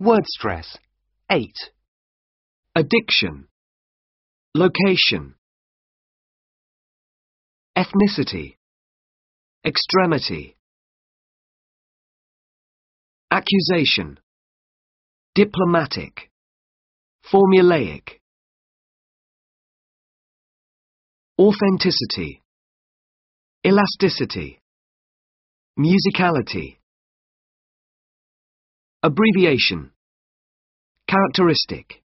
Word stress. 8. addiction, location, ethnicity, extremity, accusation, diplomatic, formulaic, authenticity, elasticity, musicality, abbreviation, characteristic.